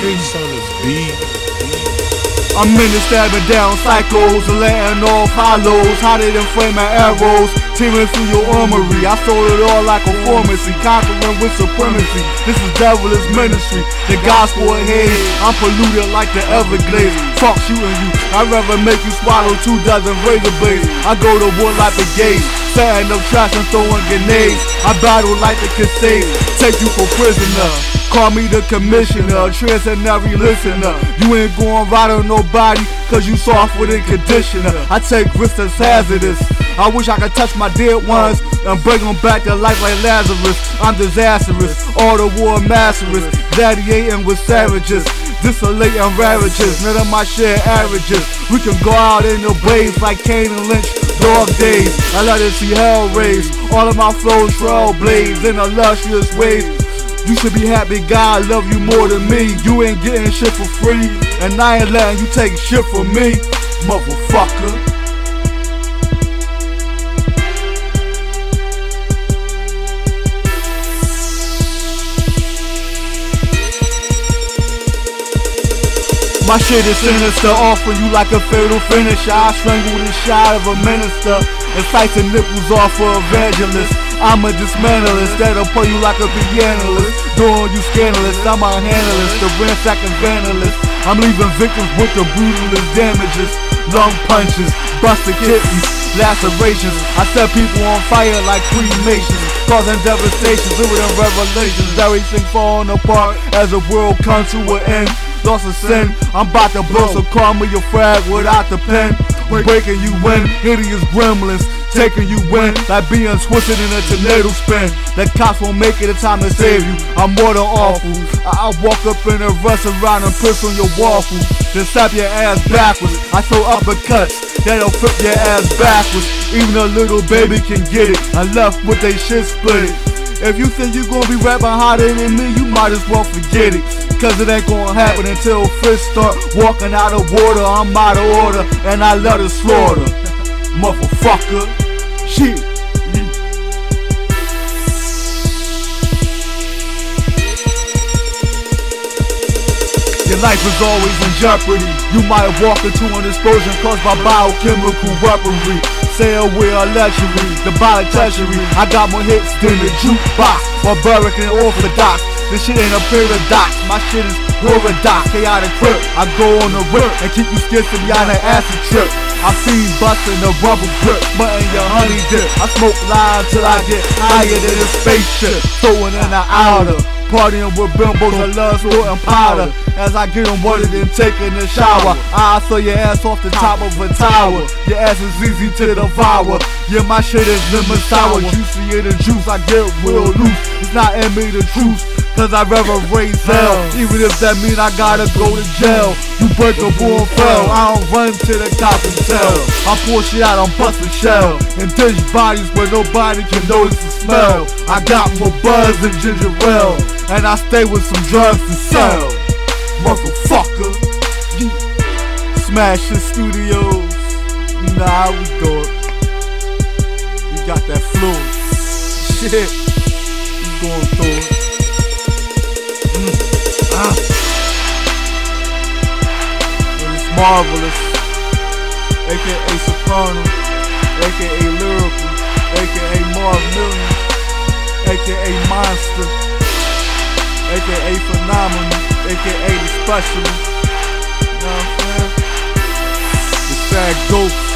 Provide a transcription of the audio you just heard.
Beats on beat. I'm in the stabbing down cycles, letting off hollows, hotter than flaming arrows, tearing through your armory. I sold it all like a pharmacy, conquering with supremacy. This is devilish ministry, the gospel ahead. I'm polluted like the Everglades. Fuck shooting you, I'd rather make you swallow two dozen razor blades. I go to war like a gates, setting up trash and throwing grenades. I battle like the Crusades, take you for prisoner. Call me the commissioner, transcendenary listener. You ain't going right on nobody, cause you soft with a conditioner. I take risks that's hazardous. I wish I could touch my dead ones and bring them back to life like Lazarus. I'm disastrous, all the war masters, gladiating with savages. Desolating ravages, none of my shit averages. We can go out in the blaze like Kane and Lynch, dog days. I love it see hell raise. All of my flows trailblaze in illustrious ways. You should be happy God love you more than me. You ain't getting shit for free. And I ain't letting you take shit from me, motherfucker. My shit is sinister, offering you like a fatal finisher. I strangle the shot of a minister the nipples off for evangelists. I'm a dismantler instead of play you like a pianist. Doing you scandalous, I'm a handless, the ransacking vandalist. I'm leaving victims with the brutalest damages. Lung punches, busted kidneys, lacerations. I set people on fire like cremations, causing devastation, living in revelations. Everything falling apart as the world comes to an end. Lost a sin, I'm about to blow, so call me your frag without the pen. Breaking you in, hideous gremlins, taking you in, like being twisted in a tornado spin. The cops won't make it a time to save you. I'm more than awful. I, I walk up in a restaurant and piss on your waffle, then slap your ass backwards. I throw uppercuts that'll flip your ass backwards. Even a little baby can get it. I left with they shit split it. If you think you gonna be rapping hotter than me, you might as well forget it. Cause it ain't gonna happen until fish start walking out of water. I'm out of order and I love the slaughter. Motherfucker. Shit. Your life is always in jeopardy. You might walk into an explosion caused by biochemical weaponry. Sale with a luxury, the penitentiary. I got more hits than the jukebox. Barbaric and orthodox. This shit ain't a paradox. My shit is paradox, chaotic grip. I go on the rip and keep you be on an acid trip. I feed bustin' the rubber grip, mutton your honey dip. I smoke line till I get higher than a spaceship. Throwing in the outer. Partying with bimbos and love and powder. As I get them watered and taking a shower I throw your ass off the top of a tower. Your ass is easy to devour. Yeah, my shit is lemon sour. Juicier than juice, I get real loose. It's not in me the truth Cause I'd rather raise hell Even if that mean I gotta go to jail You break a bull fell I don't run to the cops and tell I pour shit out, I'm busting shell And dish bodies where nobody can notice the smell I got more buzz than ginger ale and I stay with some drugs to sell. Motherfucker. Yeah. Smash the studios. You know how we do it. We got that flow. Shit. We going through it. It's marvelous. AKA Soprano. AKA Lyrical. AKA Marv Million. AKA Monster aka Phenomenal, aka The Specialist. You know what I'm saying? The Sad Goat.